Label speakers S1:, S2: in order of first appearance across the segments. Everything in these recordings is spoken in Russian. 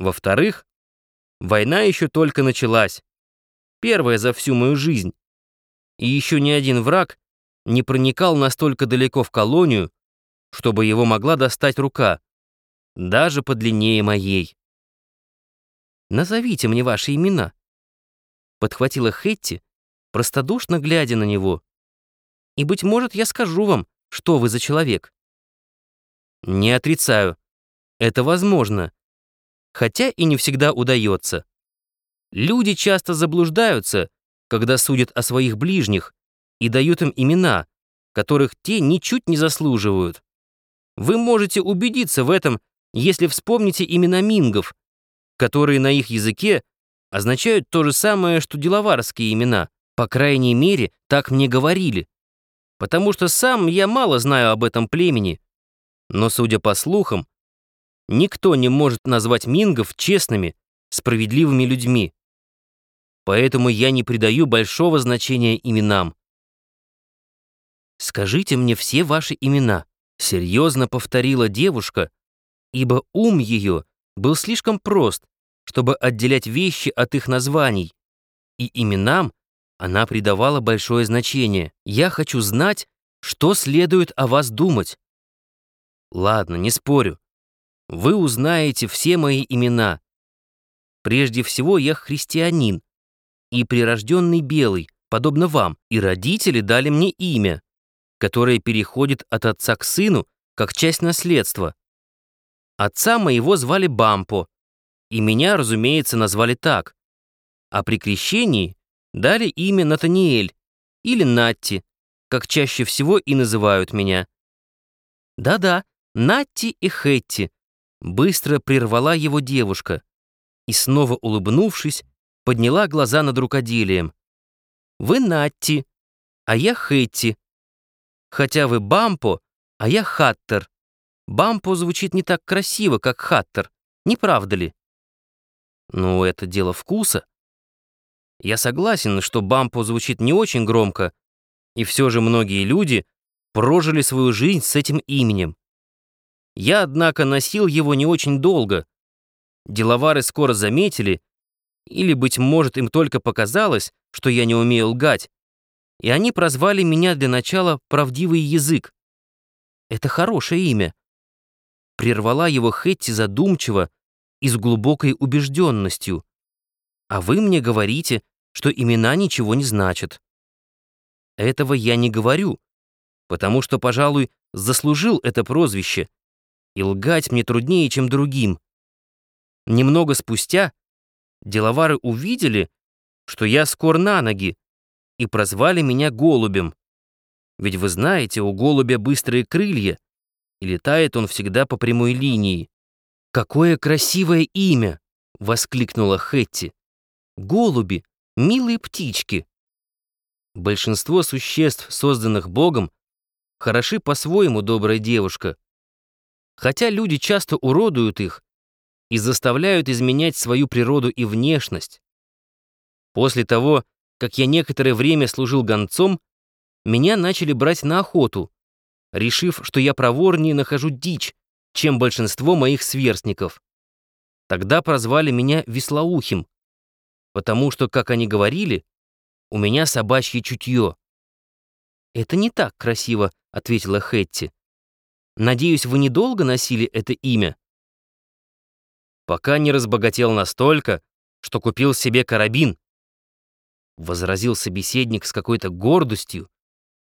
S1: Во-вторых, война еще только началась. Первая за всю мою жизнь. И еще ни один враг не проникал настолько далеко в колонию, чтобы его могла достать рука, даже подлиннее моей. «Назовите мне ваши имена», — подхватила Хетти, простодушно глядя на него. «И, быть может, я скажу вам, что вы за человек». «Не отрицаю. Это возможно. Хотя и не всегда удается. Люди часто заблуждаются, когда судят о своих ближних и дают им имена, которых те ничуть не заслуживают. Вы можете убедиться в этом, если вспомните имена мингов, которые на их языке означают то же самое, что деловарские имена. По крайней мере, так мне говорили. Потому что сам я мало знаю об этом племени. Но, судя по слухам, никто не может назвать мингов честными, справедливыми людьми. Поэтому я не придаю большого значения именам. «Скажите мне все ваши имена», — серьезно повторила девушка, ибо ум ее был слишком прост, чтобы отделять вещи от их названий, и именам она придавала большое значение. «Я хочу знать, что следует о вас думать». «Ладно, не спорю. Вы узнаете все мои имена. Прежде всего, я христианин и прирожденный белый, подобно вам, и родители дали мне имя, которое переходит от отца к сыну, как часть наследства. Отца моего звали Бампо, и меня, разумеется, назвали так. А при крещении дали имя Натаниэль или Натти, как чаще всего и называют меня. Да-да, Натти и Хетти, быстро прервала его девушка и, снова улыбнувшись, подняла глаза над рукоделием. «Вы Натти, а я Хэтти. Хотя вы Бампо, а я Хаттер. Бампо звучит не так красиво, как Хаттер, не правда ли?» «Ну, это дело вкуса. Я согласен, что Бампо звучит не очень громко, и все же многие люди прожили свою жизнь с этим именем. Я, однако, носил его не очень долго. Деловары скоро заметили, или, быть может, им только показалось, что я не умею лгать. И они прозвали меня для начала «правдивый язык». Это хорошее имя. Прервала его Хетти задумчиво и с глубокой убежденностью. А вы мне говорите, что имена ничего не значат. Этого я не говорю, потому что, пожалуй, заслужил это прозвище, и лгать мне труднее, чем другим. Немного спустя деловары увидели, что я скор на ноги, и прозвали меня голубем. Ведь вы знаете, у голубя быстрые крылья, и летает он всегда по прямой линии. «Какое красивое имя!» — воскликнула Хетти. «Голуби, милые птички!» Большинство существ, созданных Богом, хороши по-своему, добрая девушка. Хотя люди часто уродуют их, и заставляют изменять свою природу и внешность. После того, как я некоторое время служил гонцом, меня начали брать на охоту, решив, что я проворнее нахожу дичь, чем большинство моих сверстников. Тогда прозвали меня Веслоухим, потому что, как они говорили, у меня собачье чутье. «Это не так красиво», — ответила Хетти. «Надеюсь, вы недолго носили это имя?» пока не разбогател настолько, что купил себе карабин. Возразил собеседник с какой-то гордостью,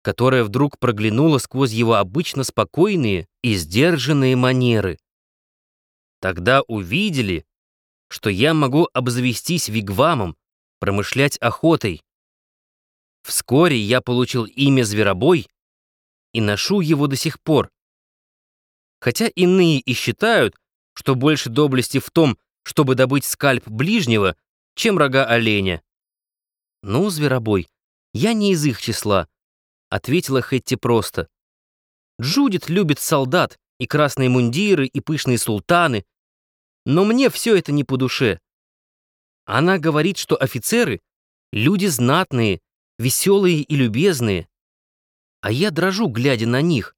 S1: которая вдруг проглянула сквозь его обычно спокойные и сдержанные манеры. Тогда увидели, что я могу обзавестись вигвамом, промышлять охотой. Вскоре я получил имя Зверобой и ношу его до сих пор. Хотя иные и считают, что больше доблести в том, чтобы добыть скальп ближнего, чем рога оленя. «Ну, зверобой, я не из их числа», — ответила Хетти просто. «Джудит любит солдат, и красные мундиры, и пышные султаны, но мне все это не по душе. Она говорит, что офицеры — люди знатные, веселые и любезные, а я дрожу, глядя на них.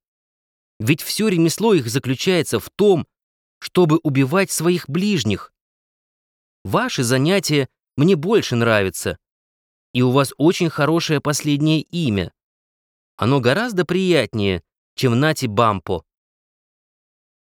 S1: Ведь все ремесло их заключается в том, чтобы убивать своих ближних. ваши занятия мне больше нравятся. И у вас очень хорошее последнее имя. Оно гораздо приятнее, чем Нати Бампо.